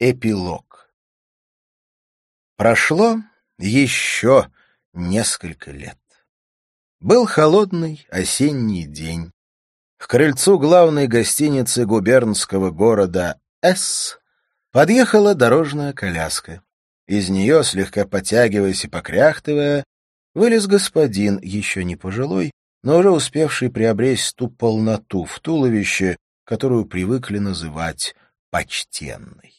Эпилог Прошло еще несколько лет. Был холодный осенний день. К крыльцу главной гостиницы губернского города С подъехала дорожная коляска. Из нее, слегка потягиваясь и покряхтывая, вылез господин, еще не пожилой, но уже успевший приобрести ту полноту в туловище, которую привыкли называть почтенной.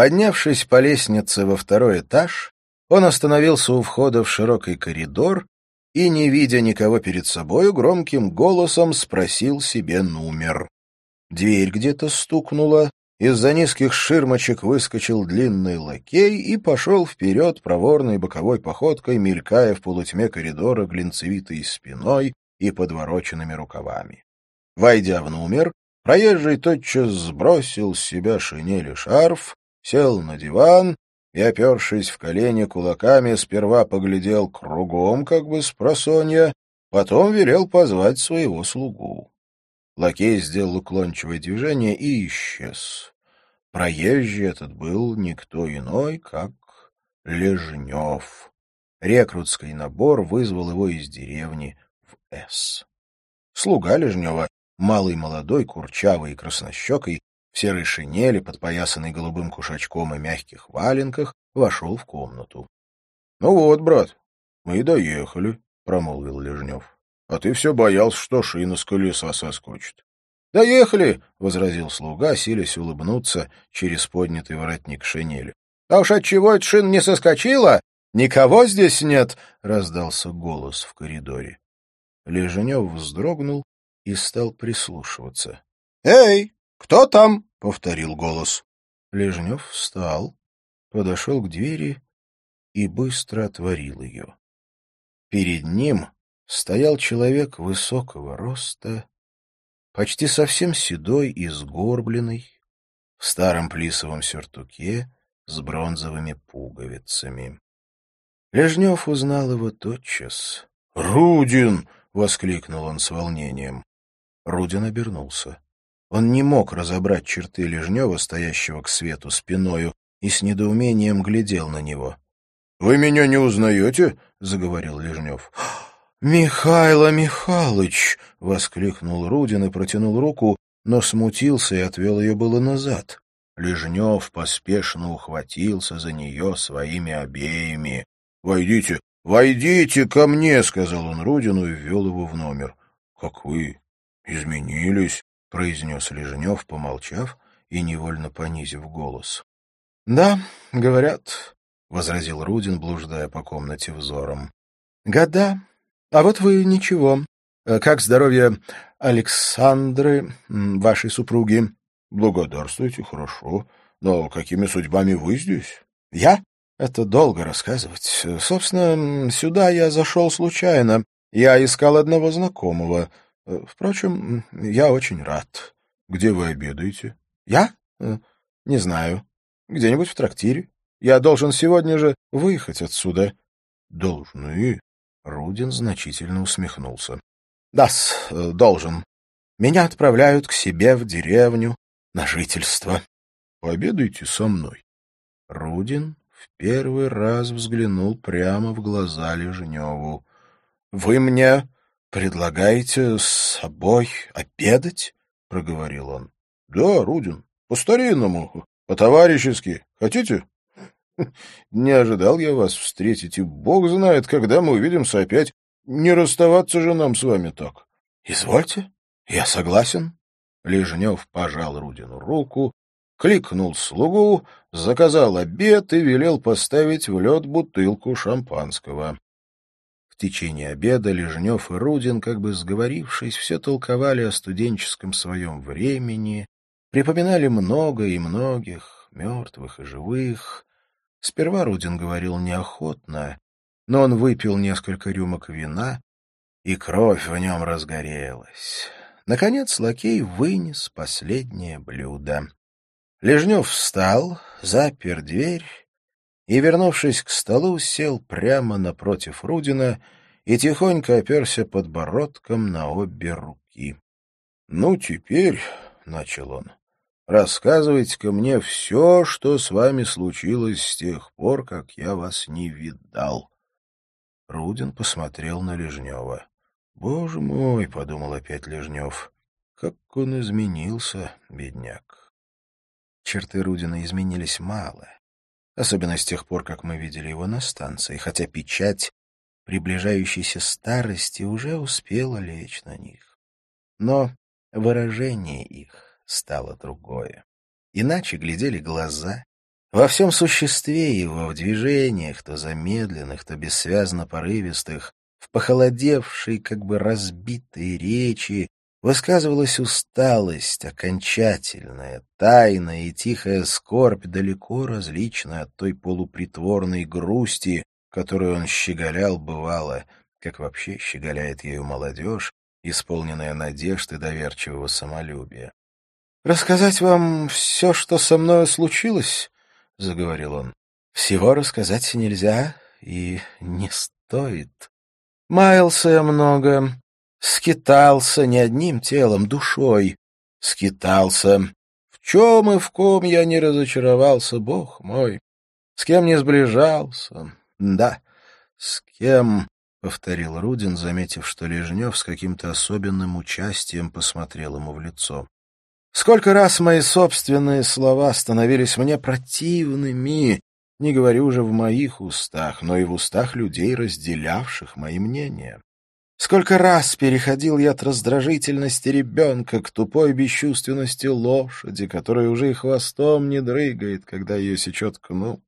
Поднявшись по лестнице во второй этаж, он остановился у входа в широкий коридор и, не видя никого перед собою, громким голосом спросил себе номер. Дверь где-то стукнула, из-за низких ширмочек выскочил длинный лакей и пошел вперед проворной боковой походкой, мелькая в полутьме коридора глинцевитой спиной и подвороченными рукавами. Войдя в номер, проезжий тотчас сбросил с себя шинель и шарф, сел на диван и, опершись в колени кулаками, сперва поглядел кругом, как бы с просонья, потом велел позвать своего слугу. Лакей сделал уклончивое движение и исчез. Проезжий этот был никто иной, как Лежнев. Рекрутский набор вызвал его из деревни в С. Слуга Лежнева, малый молодой, курчавый и краснощекой, в серой шинели, подпоясанной голубым кушачком и мягких валенках, вошел в комнату. — Ну вот, брат, мы и доехали, — промолвил Лежнев. — А ты все боялся, что шина с колеса соскочит. — Доехали, — возразил слуга, силясь улыбнуться через поднятый воротник шинели. — А уж отчего эта шина не соскочила? Никого здесь нет, — раздался голос в коридоре. Лежнев вздрогнул и стал прислушиваться. — Эй! «Кто там?» — повторил голос. Лежнев встал, подошел к двери и быстро отворил ее. Перед ним стоял человек высокого роста, почти совсем седой и сгорбленный, в старом плисовом сюртуке с бронзовыми пуговицами. Лежнев узнал его тотчас. «Рудин!» — воскликнул он с волнением. Рудин обернулся. Он не мог разобрать черты Лежнева, стоящего к свету спиною, и с недоумением глядел на него. — Вы меня не узнаете? — заговорил Лежнев. — Михайло Михайлович! — воскликнул Рудин и протянул руку, но смутился и отвел ее было назад. Лежнев поспешно ухватился за нее своими обеими. — Войдите, войдите ко мне! — сказал он Рудину и ввел его в номер. — Как вы изменились! — произнес Лежнев, помолчав и невольно понизив голос. — Да, говорят, — возразил Рудин, блуждая по комнате взором. — Года. А вот вы ничего. Э, как здоровье Александры, вашей супруги? — Благодарствуйте, хорошо. Но какими судьбами вы здесь? — Я? Это долго рассказывать. Собственно, сюда я зашел случайно. Я искал одного знакомого. Э, впрочем, я очень рад. Где вы обедаете? Я? Э, не знаю. Где-нибудь в трактире. Я должен сегодня же выехать отсюда. Должны? Рудин значительно усмехнулся. да э, должен. Меня отправляют к себе в деревню на жительство. Пообедайте со мной. Рудин в первый раз взглянул прямо в глаза Лежневу. — Вы мне предлагаете с собой обедать? — проговорил он. — Да, Рудин, по-старинному, по-товарищески. Хотите? Не ожидал я вас встретить, и бог знает, когда мы увидимся опять. Не расставаться же нам с вами так. — Извольте, я согласен. Лежнев пожал Рудину руку, кликнул слугу, заказал обед и велел поставить в лед бутылку шампанского течение обеда Лежнев и Рудин, как бы сговорившись, все толковали о студенческом своем времени, припоминали много и многих, мертвых и живых. Сперва Рудин говорил неохотно, но он выпил несколько рюмок вина, и кровь в нем разгорелась. Наконец лакей вынес последнее блюдо. Лежнев встал, запер дверь и, вернувшись к столу, сел прямо напротив Рудина и тихонько оперся подбородком на обе руки. — Ну, теперь, — начал он, — Рассказывайте-ка мне все, что с вами случилось с тех пор, как я вас не видал. Рудин посмотрел на Лежнева. «Боже мой!» — подумал опять Лежнев. «Как он изменился, бедняк!» Черты Рудина изменились мало, особенно с тех пор, как мы видели его на станции, хотя печать приближающейся старости уже успела лечь на них. Но выражение их стало другое. Иначе глядели глаза. Во всем существе его, в движениях, то замедленных, то бессвязно порывистых, в похолодевшей, как бы разбитой речи, высказывалась усталость, окончательная, тайная и тихая скорбь, далеко различная от той полупритворной грусти, которую он щеголял бывало, как вообще щеголяет ею молодежь, исполненная надежд и доверчивого самолюбия. «Рассказать вам все, что со мною случилось?» — заговорил он. «Всего рассказать нельзя и не стоит. Маялся я много, скитался не одним телом, душой. Скитался. В чем и в ком я не разочаровался, Бог мой. С кем не сближался. Да, с кем...» — повторил Рудин, заметив, что Лежнев с каким-то особенным участием посмотрел ему в лицо. Сколько раз мои собственные слова становились мне противными, не говорю уже в моих устах, но и в устах людей, разделявших мои мнения. Сколько раз переходил я от раздражительности ребенка к тупой бесчувственности лошади, которая уже и хвостом не дрыгает, когда ее сечет кнут.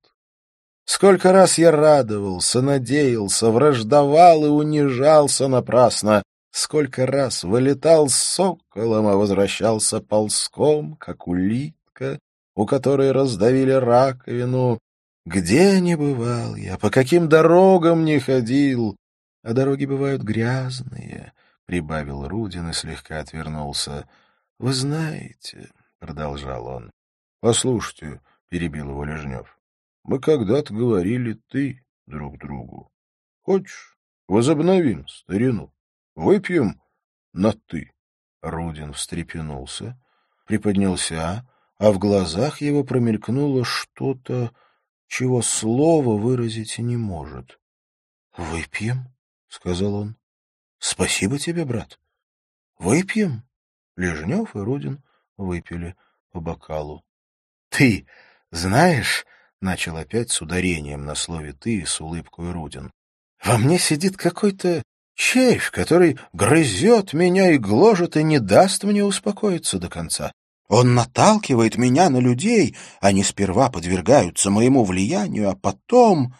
Сколько раз я радовался, надеялся, враждовал и унижался напрасно, Сколько раз вылетал соколом, а возвращался ползком, как улитка, у которой раздавили раковину. Где не бывал я, по каким дорогам не ходил, а дороги бывают грязные, — прибавил Рудин и слегка отвернулся. — Вы знаете, — продолжал он. — Послушайте, — перебил его Лежнев, — мы когда-то говорили «ты» друг другу. Хочешь, возобновим старину? Выпьем на «ты». Рудин встрепенулся, приподнялся, а в глазах его промелькнуло что-то, чего слово выразить не может. — Выпьем, — сказал он. — Спасибо тебе, брат. Выпьем. Лежнев и Рудин выпили по бокалу. — Ты знаешь, — начал опять с ударением на слове «ты» и с улыбкой Рудин, — во мне сидит какой-то Червь, который грызет меня и гложет и не даст мне успокоиться до конца. Он наталкивает меня на людей, они сперва подвергаются моему влиянию, а потом...»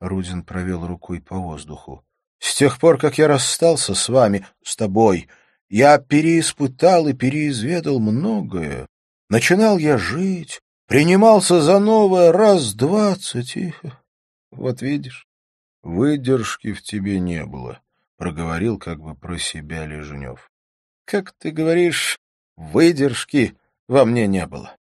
Рудин провел рукой по воздуху. «С тех пор, как я расстался с вами, с тобой, я переиспытал и переизведал многое. Начинал я жить, принимался за новое раз двадцать, и... Вот видишь, выдержки в тебе не было проговорил как бы про себя Лежнев. — Как ты говоришь, выдержки во мне не было.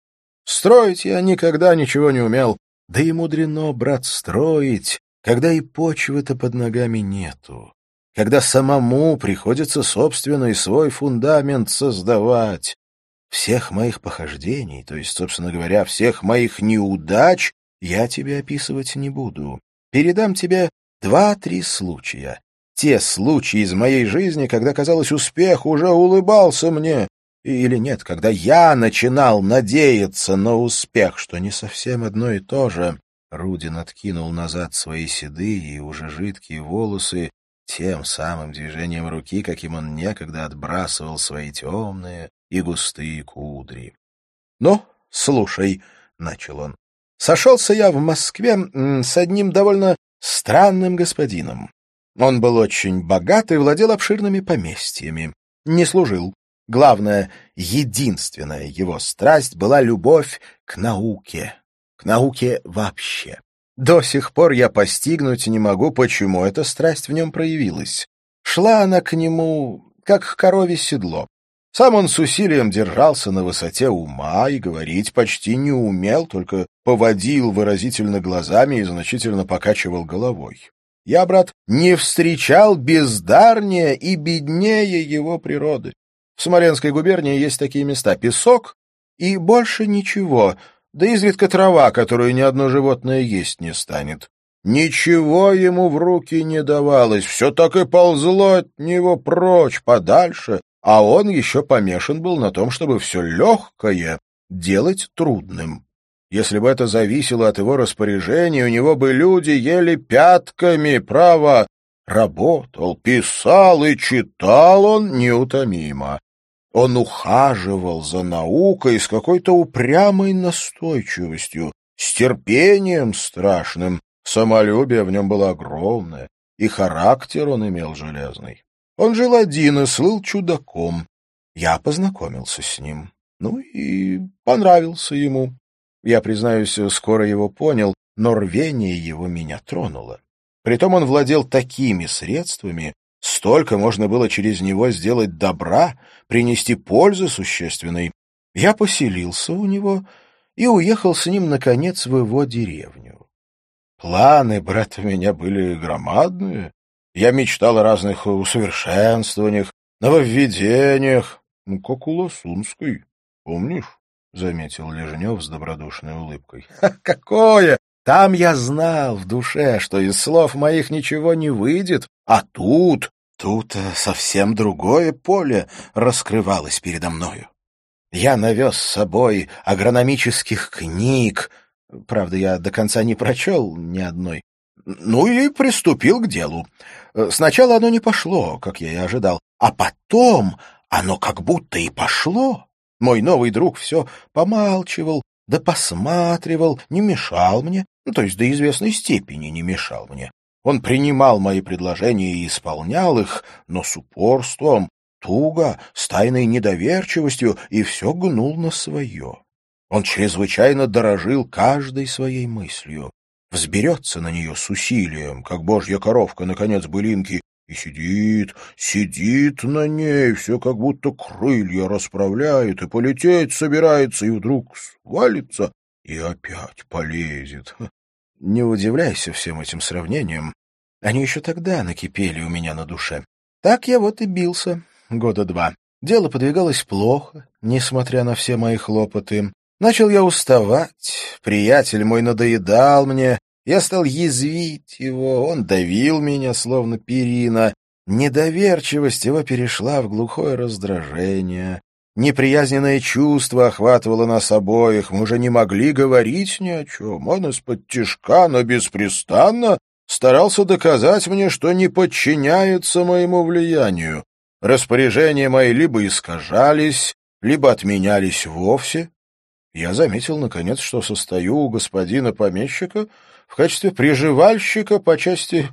Строить я никогда ничего не умел. Да и мудрено, брат, строить, когда и почвы-то под ногами нету. Когда самому приходится собственный свой фундамент создавать. Всех моих похождений, то есть, собственно говоря, всех моих неудач я тебе описывать не буду. Передам тебе два-три случая, те случаи из моей жизни, когда, казалось, успех уже улыбался мне, или нет, когда я начинал надеяться на успех, что не совсем одно и то же. Рудин откинул назад свои седые и уже жидкие волосы тем самым движением руки, каким он некогда отбрасывал свои темные и густые кудри. — Ну, слушай, — начал он, — сошелся я в Москве с одним довольно странным господином. Он был очень богат и владел обширными поместьями. Не служил. Главное, единственная его страсть была любовь к науке. К науке вообще. До сих пор я постигнуть не могу, почему эта страсть в нем проявилась. Шла она к нему, как к корове седло. Сам он с усилием держался на высоте ума и говорить почти не умел, только поводил выразительно глазами и значительно покачивал головой. Я, брат, не встречал бездарнее и беднее его природы. В Смоленской губернии есть такие места — Песок И больше ничего, да изредка трава, которую ни одно животное есть не станет. Ничего ему в руки не давалось, все так и ползло от него прочь, подальше, а он еще помешан был на том, чтобы все легкое делать трудным. Если бы это зависело от его распоряжения, у него бы люди ели пятками, право. Работал, писал и читал он неутомимо. Он ухаживал за наукой с какой-то упрямой настойчивостью, с терпением страшным. Самолюбие в нем было огромное, и характер он имел железный. Он жил один и слыл чудаком. Я познакомился с ним. Ну и понравился ему. Я, признаюсь, скоро его понял, но рвение его меня тронуло. Притом он владел такими средствами, столько можно было через него сделать добра, принести пользы существенной. Я поселился у него и уехал с ним, наконец, в его деревню. Планы, брат, у меня были громадные. Я мечтал о разных усовершенствованиях, нововведениях, ну, как у Лосунской, помнишь? — заметил Лежнев с добродушной улыбкой. — Какое! Там я знал в душе, что из слов моих ничего не выйдет, а тут, тут совсем другое поле раскрывалось передо мною. Я навез с собой агрономических книг, правда, я до конца не прочел ни одной, ну и приступил к делу. Сначала оно не пошло, как я и ожидал, а потом оно как будто и пошло. Мой новый друг все помалчивал, да посматривал, не мешал мне, ну, то есть до известной степени не мешал мне. Он принимал мои предложения и исполнял их, но с упорством, туго, с тайной недоверчивостью, и все гнул на свое. Он чрезвычайно дорожил каждой своей мыслью, взберется на нее с усилием, как божья коровка, наконец, былинки, и сидит, сидит на ней, все как будто крылья расправляет, и полететь собирается, и вдруг свалится и опять полезет. Не удивляйся всем этим сравнениям. Они еще тогда накипели у меня на душе. Так я вот и бился года два. Дело подвигалось плохо, несмотря на все мои хлопоты. Начал я уставать, приятель мой надоедал мне, я стал язвить его, он давил меня, словно перина. Недоверчивость его перешла в глухое раздражение. Неприязненное чувство охватывало нас обоих, мы уже не могли говорить ни о чем. Он из-под тишка, но беспрестанно старался доказать мне, что не подчиняется моему влиянию. Распоряжения мои либо искажались, либо отменялись вовсе. Я заметил, наконец, что состою у господина помещика в качестве приживальщика по части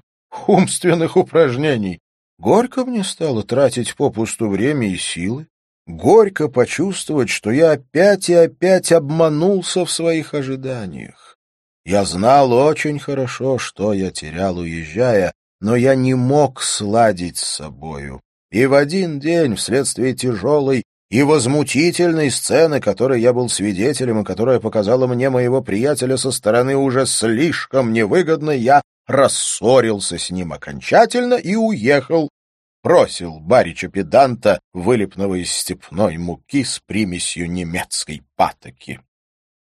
умственных упражнений. Горько мне стало тратить попусту время и силы. Горько почувствовать, что я опять и опять обманулся в своих ожиданиях. Я знал очень хорошо, что я терял, уезжая, но я не мог сладить с собою. И в один день, вследствие тяжелой и возмутительной сцены, которой я был свидетелем и которая показала мне моего приятеля со стороны уже слишком невыгодной, я рассорился с ним окончательно и уехал. Бросил барича педанта, вылепного из степной муки с примесью немецкой патоки.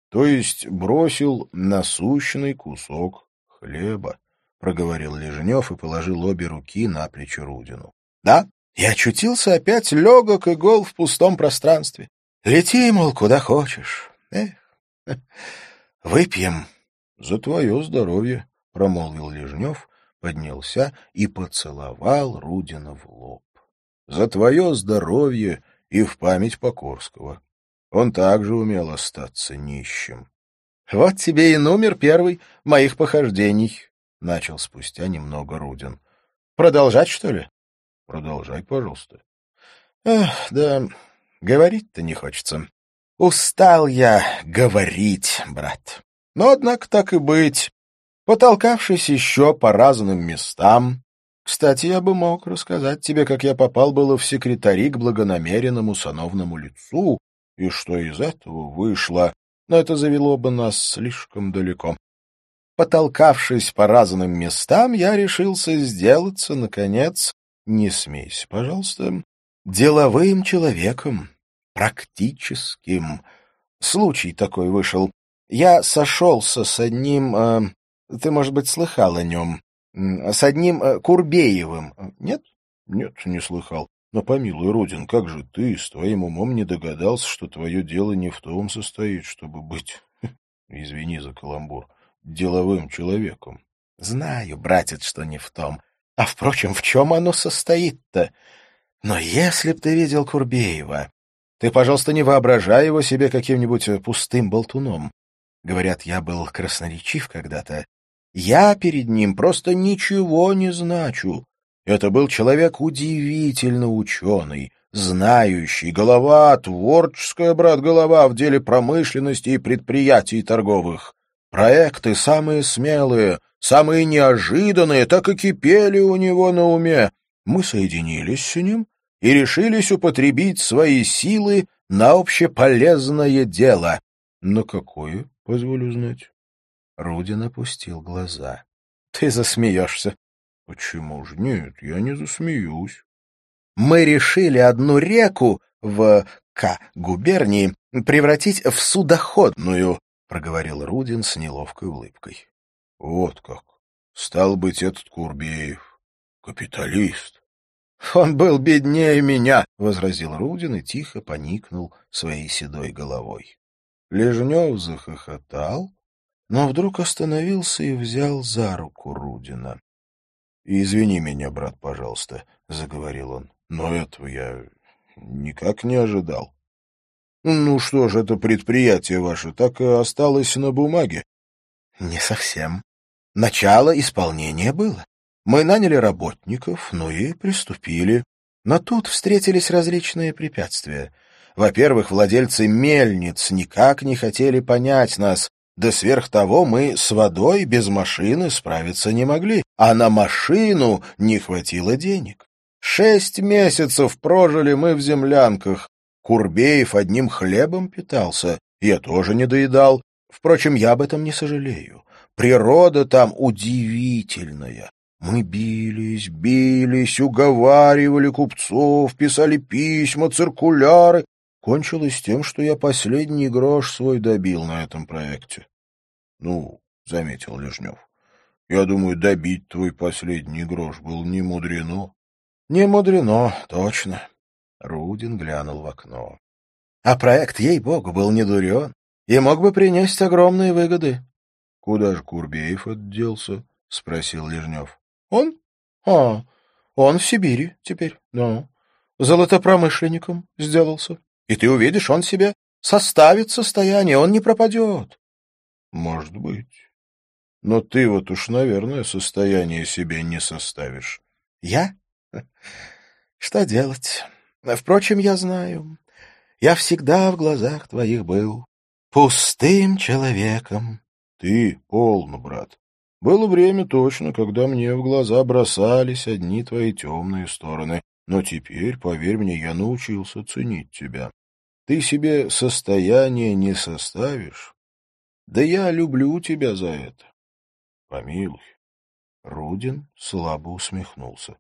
То есть бросил насущный кусок хлеба, — проговорил Лежнев и положил обе руки на плечи Рудину. — Да, и очутился опять легок и гол в пустом пространстве. Лети, мол, куда хочешь. Эх, выпьем. — За твое здоровье, — промолвил Лежнев, поднялся и поцеловал Рудина в лоб. — За твое здоровье и в память Покорского. Он также умел остаться нищим. — Вот тебе и номер первый моих похождений, — начал спустя немного Рудин. — Продолжать, что ли? Продолжай, пожалуйста. Эх, да, говорить-то не хочется. Устал я говорить, брат. Но, однако, так и быть. Потолкавшись еще по разным местам, кстати, я бы мог рассказать тебе, как я попал было в секретари к благонамеренному сановному лицу, и что из этого вышло, но это завело бы нас слишком далеко. Потолкавшись по разным местам, я решился сделаться, наконец, не смейся, пожалуйста, деловым человеком, практическим. случай такой вышел. Я сошелся с одним... Э, ты, может быть, слыхал о нем. С одним э, Курбеевым. Нет? Нет, не слыхал. Но помилуй, Родин, как же ты с твоим умом не догадался, что твое дело не в том состоит, чтобы быть, извини за каламбур, деловым человеком? Знаю, братец, что не в том. А, впрочем, в чем оно состоит-то? Но если б ты видел Курбеева, ты, пожалуйста, не воображай его себе каким-нибудь э, пустым болтуном. Говорят, я был красноречив когда-то. Я перед ним просто ничего не значу. Это был человек удивительно ученый, знающий, голова, творческая, брат, голова в деле промышленности и предприятий торговых. Проекты самые смелые, самые неожиданные, так и кипели у него на уме. Мы соединились с ним и решились употребить свои силы на общеполезное дело. — На какое, позволю знать? Рудин опустил глаза. — Ты засмеешься. — Почему же? Нет, я не засмеюсь. Мы решили одну реку в К. губернии превратить в судоходную, — проговорил Рудин с неловкой улыбкой. — Вот как. Стал быть, этот Курбеев. Капиталист. — Он был беднее меня, — возразил Рудин и тихо поникнул своей седой головой. Лежнев захохотал, но вдруг остановился и взял за руку Рудина. «Извини меня, брат, пожалуйста», — заговорил он. «Но этого я никак не ожидал». «Ну что ж, это предприятие ваше так и осталось на бумаге». «Не совсем. Начало исполнения было. Мы наняли работников, ну и приступили. Но тут встретились различные препятствия. Во-первых, владельцы мельниц никак не хотели понять нас, да сверх того мы с водой без машины справиться не могли, а на машину не хватило денег. Шесть месяцев прожили мы в землянках. Курбеев одним хлебом питался, я тоже не доедал. Впрочем, я об этом не сожалею. Природа там удивительная. Мы бились, бились, уговаривали купцов, писали письма, циркуляры, кончилось тем, что я последний грош свой добил на этом проекте. — Ну, — заметил Лежнев, — я думаю, добить твой последний грош был не мудрено. — Не мудрено, точно. Рудин глянул в окно. А проект, ей-богу, был не дурен и мог бы принести огромные выгоды. — Куда же Курбеев отделся? — спросил Лежнев. — Он? А, он в Сибири теперь, да. Золотопромышленником сделался. И ты увидишь, он себе составит состояние, он не пропадет. — Может быть. Но ты вот уж, наверное, состояние себе не составишь. — Я? Что делать? Впрочем, я знаю. Я всегда в глазах твоих был пустым человеком. — Ты полно, брат. Было время точно, когда мне в глаза бросались одни твои темные стороны. Но теперь, поверь мне, я научился ценить тебя. Ты себе состояние не составишь. Да я люблю тебя за это. Помилуй. Рудин слабо усмехнулся.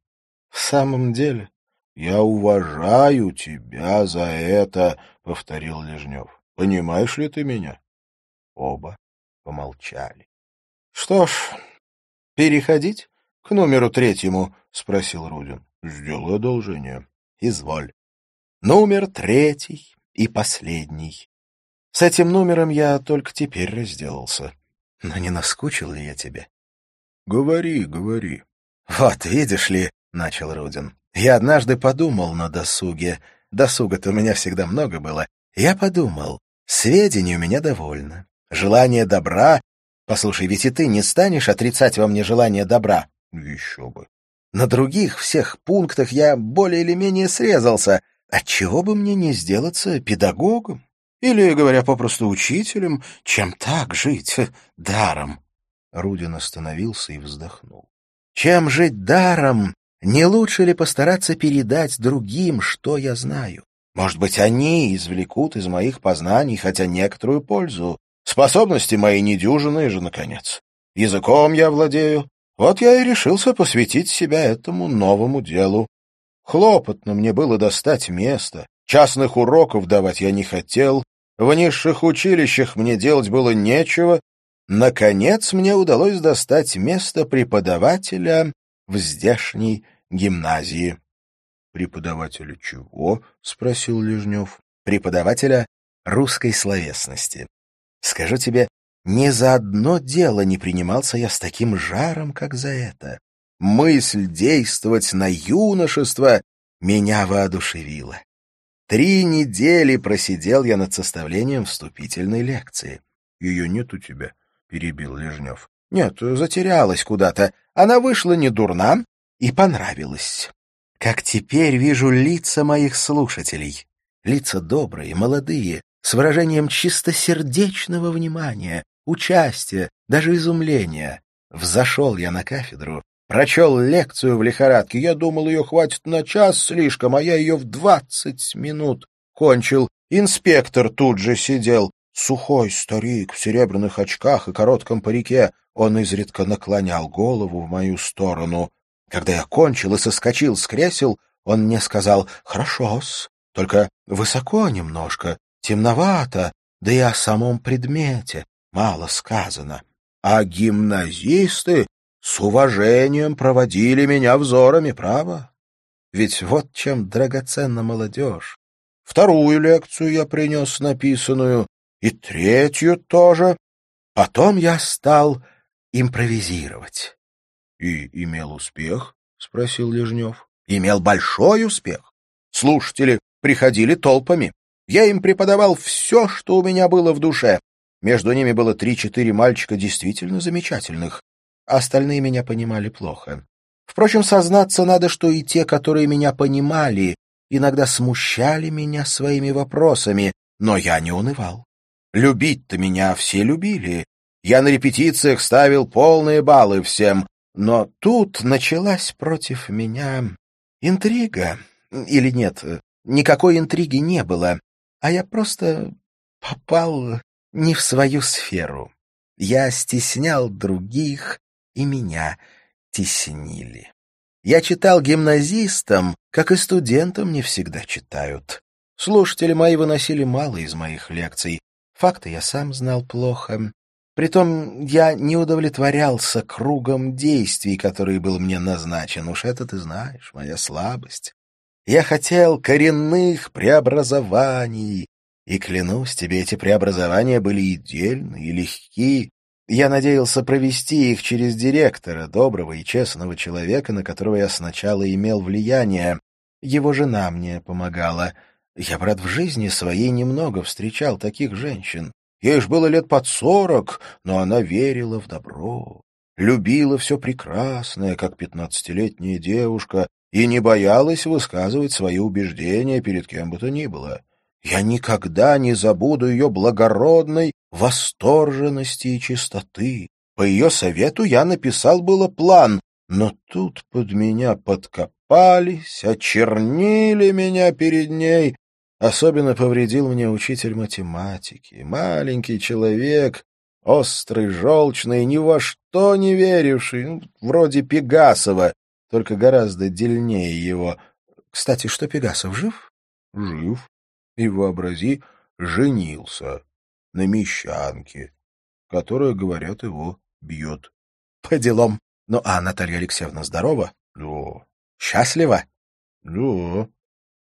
— В самом деле? — Я уважаю тебя за это, — повторил Лежнев. — Понимаешь ли ты меня? Оба помолчали. — Что ж, переходить к номеру третьему? — спросил Рудин. — Сделай одолжение. — Изволь. Номер третий и последний. С этим номером я только теперь разделался. Но не наскучил ли я тебе? — Говори, говори. — Вот, видишь ли, — начал Рудин, — я однажды подумал на досуге. Досуга-то у меня всегда много было. Я подумал, сведений у меня довольно. Желание добра... Послушай, ведь и ты не станешь отрицать во мне желание добра? Еще бы. На других всех пунктах я более или менее срезался — Отчего бы мне не сделаться педагогом? Или, говоря попросту, учителем, чем так жить даром? Рудин остановился и вздохнул. Чем жить даром? Не лучше ли постараться передать другим, что я знаю? Может быть, они извлекут из моих познаний хотя некоторую пользу. Способности мои недюжинные же, наконец. Языком я владею. Вот я и решился посвятить себя этому новому делу. Хлопотно мне было достать место, частных уроков давать я не хотел, В низших училищах мне делать было нечего. Наконец мне удалось достать место преподавателя в здешней гимназии. — Преподавателя чего? — спросил Лежнев. — Преподавателя русской словесности. Скажу тебе, ни за одно дело не принимался я с таким жаром, как за это. Мысль действовать на юношество меня воодушевила. Три недели просидел я над составлением вступительной лекции. — Ее нет у тебя? — перебил Лежнев. — Нет, затерялась куда-то. Она вышла не дурна и понравилась. Как теперь вижу лица моих слушателей. Лица добрые, молодые, с выражением чистосердечного внимания, участия, даже изумления. Взошел я на кафедру, Прочел лекцию в лихорадке. Я думал, ее хватит на час слишком, а я ее в двадцать минут кончил. Инспектор тут же сидел. Сухой старик в серебряных очках и коротком парике. Он изредка наклонял голову в мою сторону. Когда я кончил и соскочил с кресел, он мне сказал «Хорошо-с, только высоко немножко, темновато, да и о самом предмете мало сказано». А гимназисты с уважением проводили меня взорами, право? Ведь вот чем драгоценна молодежь. Вторую лекцию я принес написанную, и третью тоже. Потом я стал импровизировать. — И имел успех? — спросил Лежнев. — Имел большой успех. Слушатели приходили толпами. Я им преподавал все, что у меня было в душе. Между ними было три-четыре мальчика действительно замечательных. Остальные меня понимали плохо. Впрочем, сознаться надо, что и те, которые меня понимали, иногда смущали меня своими вопросами, но я не унывал. Любить-то меня все любили. Я на репетициях ставил полные баллы всем, но тут началась против меня интрига. Или нет, никакой интриги не было, а я просто попал не в свою сферу. Я стеснял других, и меня теснили. Я читал гимназистам, как и студентам не всегда читают. Слушатели мои выносили мало из моих лекций. Факты я сам знал плохо. Притом я не удовлетворялся кругом действий, который был мне назначен. Уж это ты знаешь, моя слабость. Я хотел коренных преобразований, и, клянусь тебе, эти преобразования были и и легки, я надеялся провести их через директора, доброго и честного человека, на которого я сначала имел влияние. Его жена мне помогала. Я, брат, в жизни своей немного встречал таких женщин. Ей ж было лет под сорок, но она верила в добро, любила все прекрасное, как пятнадцатилетняя девушка, и не боялась высказывать свои убеждения перед кем бы то ни было. Я никогда не забуду ее благородной восторженности и чистоты. По ее совету я написал было план, но тут под меня подкопались, очернили меня перед ней. Особенно повредил мне учитель математики, маленький человек, острый, желчный, ни во что не веривший, ну, вроде Пегасова, только гораздо дельнее его. Кстати, что Пегасов жив? Жив и, вообрази, женился на мещанке, которая, говорят, его бьет. — По делам. Ну, а Наталья Алексеевна здорова? — Да. — Счастлива? — Да.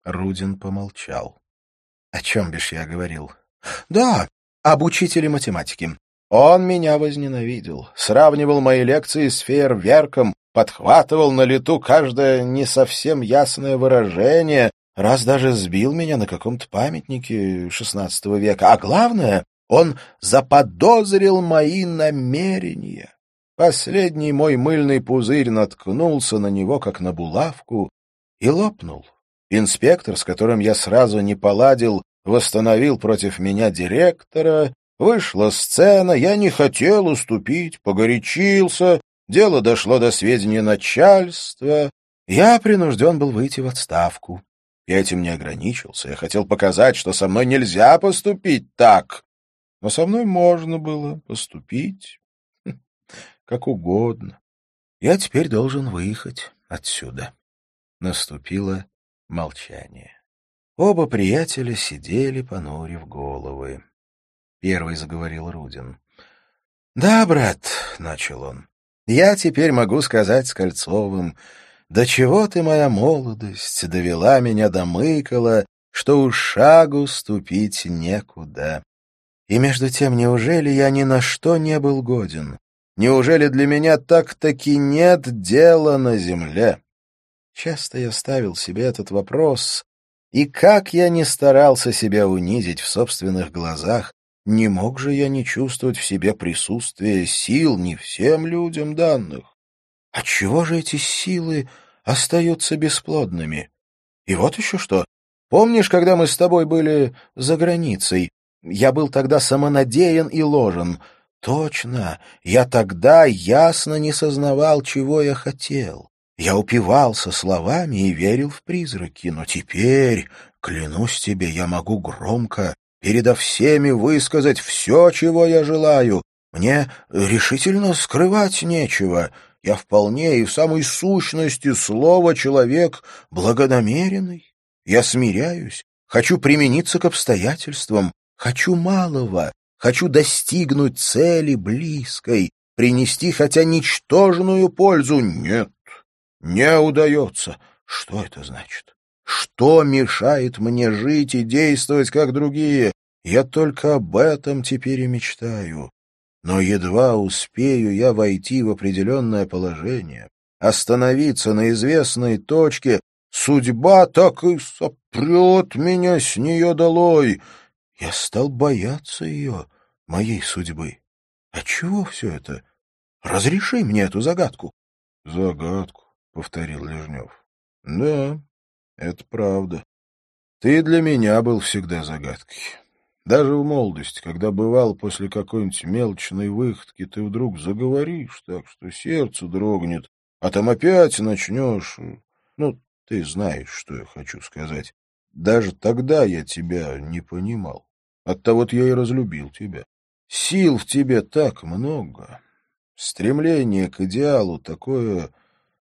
Рудин помолчал. — О чем бишь я говорил? — Да, об учителе математики. Он меня возненавидел, сравнивал мои лекции с фейерверком, подхватывал на лету каждое не совсем ясное выражение, раз даже сбил меня на каком-то памятнике XVI века. А главное, он заподозрил мои намерения. Последний мой мыльный пузырь наткнулся на него, как на булавку, и лопнул. Инспектор, с которым я сразу не поладил, восстановил против меня директора, вышла сцена, я не хотел уступить, погорячился, дело дошло до сведения начальства, я принужден был выйти в отставку. Я этим не ограничился. Я хотел показать, что со мной нельзя поступить так. Но со мной можно было поступить хм, как угодно. Я теперь должен выехать отсюда. Наступило молчание. Оба приятеля сидели, понурив головы. Первый заговорил Рудин. — Да, брат, — начал он, — я теперь могу сказать с Кольцовым, «Да чего ты, моя молодость, довела меня до мыкола, что уж шагу ступить некуда. И между тем, неужели я ни на что не был годен? Неужели для меня так-таки нет дела на земле?» Часто я ставил себе этот вопрос, и как я не старался себя унизить в собственных глазах, не мог же я не чувствовать в себе присутствие сил не всем людям данных. Отчего же эти силы остаются бесплодными? И вот еще что. Помнишь, когда мы с тобой были за границей? Я был тогда самонадеян и ложен. Точно, я тогда ясно не сознавал, чего я хотел. Я упивался словами и верил в призраки, но теперь, клянусь тебе, я могу громко передо всеми высказать все, чего я желаю. Мне решительно скрывать нечего. Я вполне и в самой сущности слова человек благонамеренный. Я смиряюсь, хочу примениться к обстоятельствам, хочу малого, хочу достигнуть цели близкой, принести хотя ничтожную пользу. Нет, не удается. Что это значит? Что мешает мне жить и действовать, как другие? Я только об этом теперь и мечтаю. Но едва успею я войти в определенное положение, остановиться на известной точке, судьба так и сопрет меня с нее долой. Я стал бояться ее, моей судьбы. А чего все это? Разреши мне эту загадку. — Загадку, — повторил Лежнев. — Да, это правда. Ты для меня был всегда загадкой. Даже в молодости, когда бывал после какой-нибудь мелочной выходки, ты вдруг заговоришь так, что сердце дрогнет, а там опять начнешь... Ну, ты знаешь, что я хочу сказать. Даже тогда я тебя не понимал. Оттого-то я и разлюбил тебя. Сил в тебе так много. Стремление к идеалу такое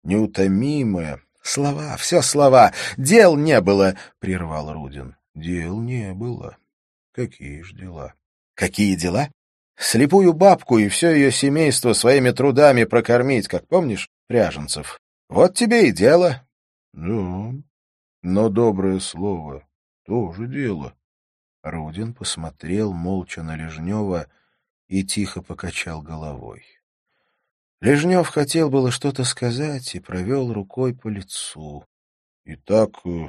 неутомимое. — Слова, все слова. Дел не было, — прервал Рудин. — Дел не было. Какие ж дела? — Какие дела? Слепую бабку и все ее семейство своими трудами прокормить, как помнишь, Ряженцев. Вот тебе и дело. — Ну, но доброе слово тоже дело. Рудин посмотрел молча на Лежнева и тихо покачал головой. Лежнев хотел было что-то сказать и провел рукой по лицу. — Итак, э,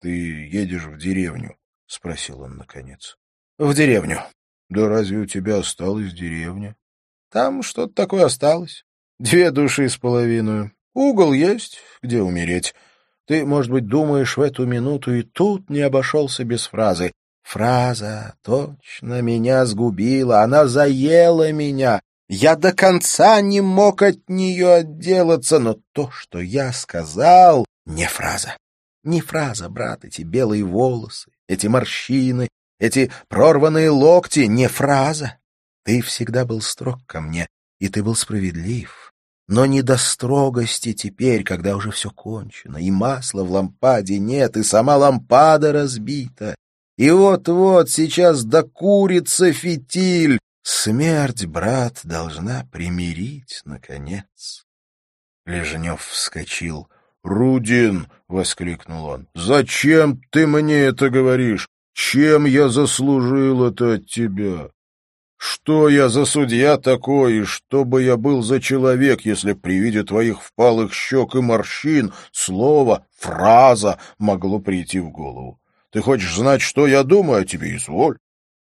ты едешь в деревню? — спросил он наконец. — В деревню. — Да разве у тебя осталась деревня? — Там что-то такое осталось. Две души с половиной. Угол есть, где умереть. Ты, может быть, думаешь в эту минуту и тут не обошелся без фразы. Фраза точно меня сгубила, она заела меня. Я до конца не мог от нее отделаться, но то, что я сказал, не фраза. Не фраза, брат, эти белые волосы, эти морщины, эти прорванные локти, не фраза. Ты всегда был строг ко мне, и ты был справедлив. Но не до строгости теперь, когда уже все кончено, и масла в лампаде нет, и сама лампада разбита. И вот-вот сейчас докурится фитиль, Смерть, брат, должна примирить, наконец. Лежнев вскочил. — Рудин! — воскликнул он. — Зачем ты мне это говоришь? Чем я заслужил это от тебя? Что я за судья такой, и что бы я был за человек, если при виде твоих впалых щек и морщин слово, фраза могло прийти в голову? Ты хочешь знать, что я думаю о тебе? Изволь.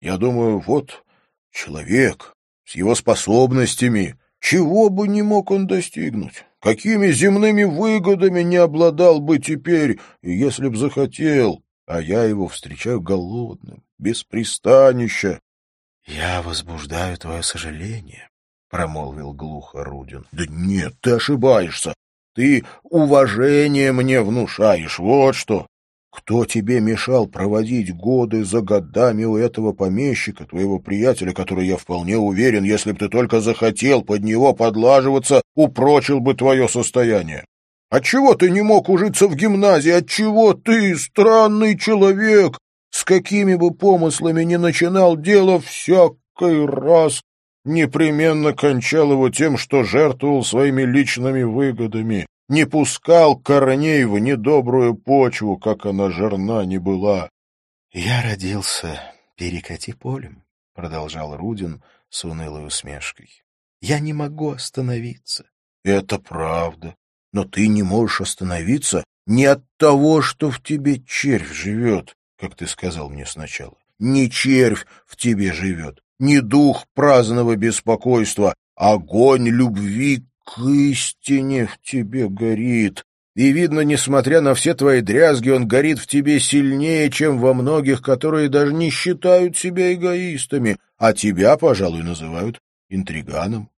Я думаю, вот Человек с его способностями, чего бы не мог он достигнуть? Какими земными выгодами не обладал бы теперь, если б захотел? А я его встречаю голодным, без пристанища. — Я возбуждаю твое сожаление, — промолвил глухо Рудин. — Да нет, ты ошибаешься. Ты уважение мне внушаешь, вот что. Кто тебе мешал проводить годы за годами у этого помещика, твоего приятеля, который, я вполне уверен, если б ты только захотел под него подлаживаться, упрочил бы твое состояние? Отчего ты не мог ужиться в гимназии? Отчего ты, странный человек, с какими бы помыслами ни начинал дело, всякий раз непременно кончал его тем, что жертвовал своими личными выгодами, не пускал корней в недобрую почву, как она жирна не была. — Я родился перекати полем, — продолжал Рудин с унылой усмешкой. — Я не могу остановиться. — Это правда. Но ты не можешь остановиться не от того, что в тебе червь живет, как ты сказал мне сначала. Не червь в тебе живет, не дух праздного беспокойства, огонь любви к истине в тебе горит. И видно, несмотря на все твои дрязги, он горит в тебе сильнее, чем во многих, которые даже не считают себя эгоистами, а тебя, пожалуй, называют интриганом.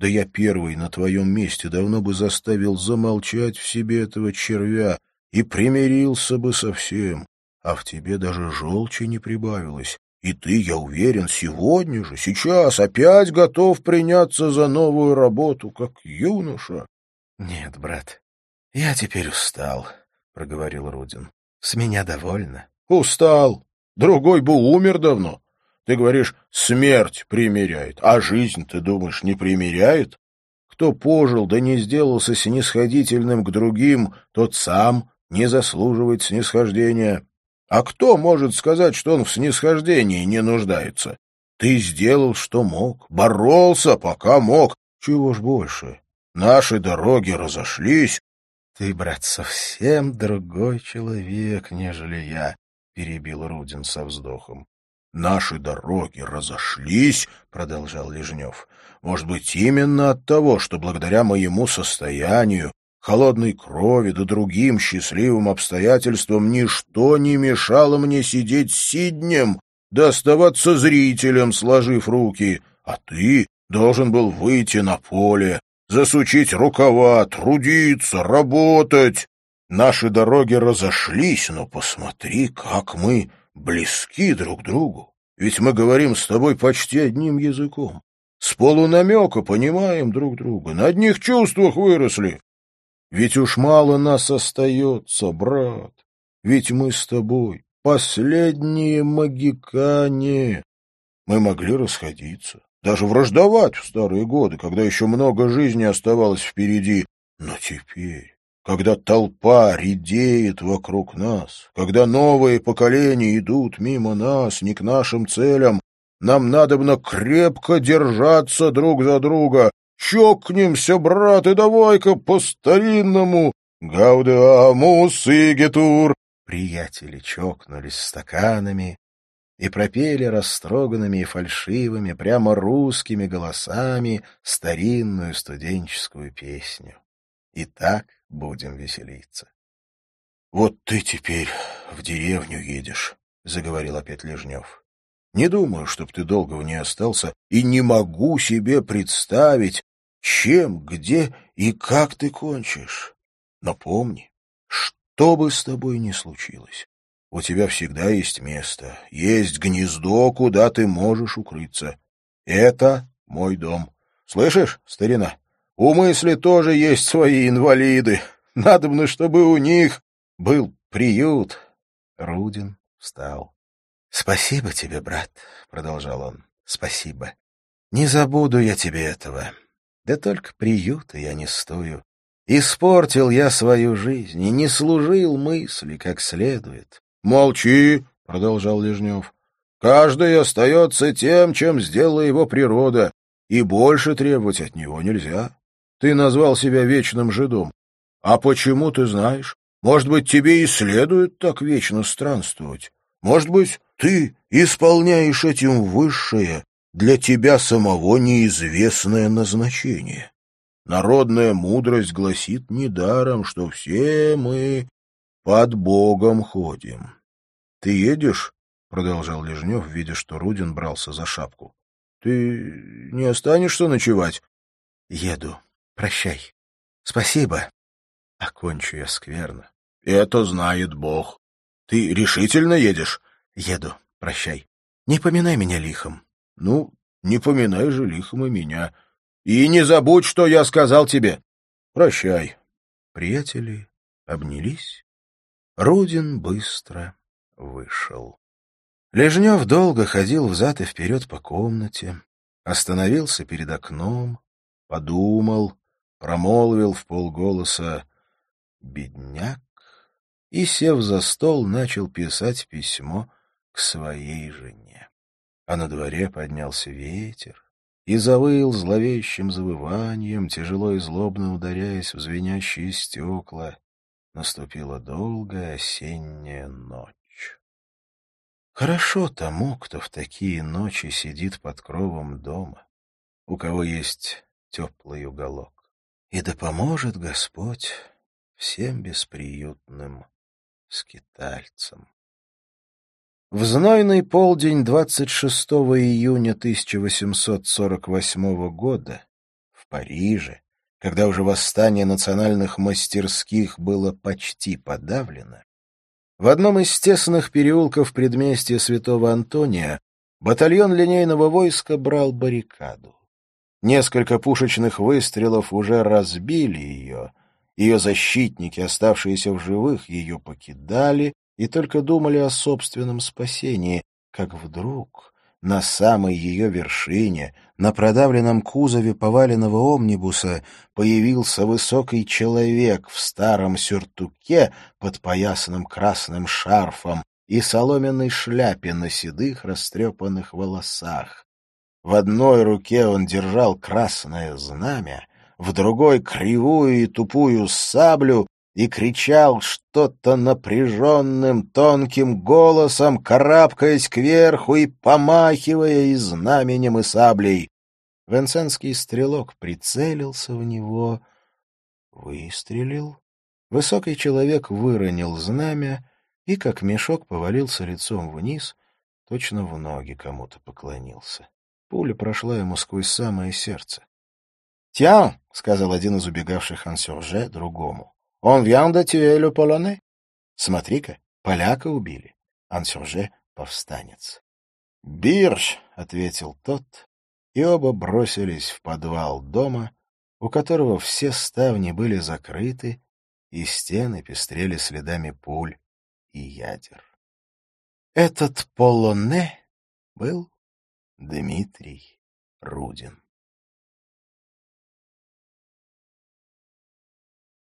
Да я первый на твоем месте давно бы заставил замолчать в себе этого червя и примирился бы со всем, а в тебе даже желчи не прибавилось. И ты, я уверен, сегодня же, сейчас опять готов приняться за новую работу, как юноша. — Нет, брат, я теперь устал, — проговорил Рудин. — С меня довольно. — Устал. Другой бы умер давно. Ты говоришь, смерть примиряет, а жизнь, ты думаешь, не примиряет? Кто пожил да не сделался снисходительным к другим, тот сам не заслуживает снисхождения. А кто может сказать, что он в снисхождении не нуждается? Ты сделал, что мог, боролся, пока мог. Чего ж больше? Наши дороги разошлись. Ты, брат, совсем другой человек, нежели я, — перебил Рудин со вздохом. Наши дороги разошлись, — продолжал Лежнев, — может быть, именно от того, что благодаря моему состоянию, холодной крови да другим счастливым обстоятельствам ничто не мешало мне сидеть сиднем, да оставаться зрителем, сложив руки, а ты должен был выйти на поле, засучить рукава, трудиться, работать. Наши дороги разошлись, но посмотри, как мы близки друг другу. Ведь мы говорим с тобой почти одним языком. С полунамека понимаем друг друга, на одних чувствах выросли. Ведь уж мало нас остается, брат. Ведь мы с тобой последние магикане. Мы могли расходиться, даже враждовать в старые годы, когда еще много жизни оставалось впереди. Но теперь когда толпа редеет вокруг нас, когда новые поколения идут мимо нас, не к нашим целям, нам надобно крепко держаться друг за друга. Чокнемся, брат, и давай-ка по-старинному. Гаудеамус и гетур. Приятели чокнулись стаканами и пропели растроганными и фальшивыми, прямо русскими голосами старинную студенческую песню. И так будем веселиться. — Вот ты теперь в деревню едешь, — заговорил опять Лежнев. — Не думаю, чтоб ты долго в ней остался, и не могу себе представить, чем, где и как ты кончишь. Но помни, что бы с тобой ни случилось, у тебя всегда есть место, есть гнездо, куда ты можешь укрыться. Это мой дом. Слышишь, старина? У мысли тоже есть свои инвалиды. Надобно, чтобы у них был приют. Рудин встал. — Спасибо тебе, брат, — продолжал он. — Спасибо. Не забуду я тебе этого. Да только приюта я не стою. Испортил я свою жизнь и не служил мысли как следует. — Молчи, — продолжал Лежнев. — Каждый остается тем, чем сделала его природа, и больше требовать от него нельзя. Ты назвал себя вечным жидом. А почему ты знаешь? Может быть, тебе и следует так вечно странствовать? Может быть, ты исполняешь этим высшее, для тебя самого неизвестное назначение? Народная мудрость гласит недаром, что все мы под Богом ходим. — Ты едешь? — продолжал Лежнев, видя, что Рудин брался за шапку. — Ты не останешься ночевать? — Еду. Прощай. Спасибо. Окончу я скверно. Это знает Бог. Ты решительно едешь? Еду. Прощай. Не поминай меня лихом. Ну, не поминай же лихом и меня. И не забудь, что я сказал тебе. Прощай. Приятели обнялись. Рудин быстро вышел. Лежнев долго ходил взад и вперед по комнате, остановился перед окном, подумал, промолвил в полголоса «бедняк» и, сев за стол, начал писать письмо к своей жене. А на дворе поднялся ветер и завыл зловещим завыванием, тяжело и злобно ударяясь в звенящие стекла. Наступила долгая осенняя ночь. Хорошо тому, кто в такие ночи сидит под кровом дома, у кого есть теплый уголок. И да поможет Господь всем бесприютным скитальцам. В знойный полдень 26 июня 1848 года в Париже, когда уже восстание национальных мастерских было почти подавлено, в одном из тесных переулков предместья Святого Антония батальон линейного войска брал баррикаду. Несколько пушечных выстрелов уже разбили ее. Ее защитники, оставшиеся в живых, ее покидали и только думали о собственном спасении, как вдруг на самой ее вершине, на продавленном кузове поваленного омнибуса, появился высокий человек в старом сюртуке под поясным красным шарфом и соломенной шляпе на седых растрепанных волосах. В одной руке он держал красное знамя, в другой — кривую и тупую саблю, и кричал что-то напряженным тонким голосом, карабкаясь кверху и помахивая и знаменем, и саблей. Венценский стрелок прицелился в него, выстрелил. Высокий человек выронил знамя и, как мешок, повалился лицом вниз, точно в ноги кому-то поклонился. Пуля прошла ему сквозь самое сердце. «Тян!» — сказал один из убегавших ансюрже другому. Он de tuer le polonais. Смотри-ка, поляка убили. Ансюрже — повстанец. «Бирж!» — ответил тот, и оба бросились в подвал дома, у которого все ставни были закрыты, и стены пестрели следами пуль и ядер. Этот полоне был Дмитрий Рудин.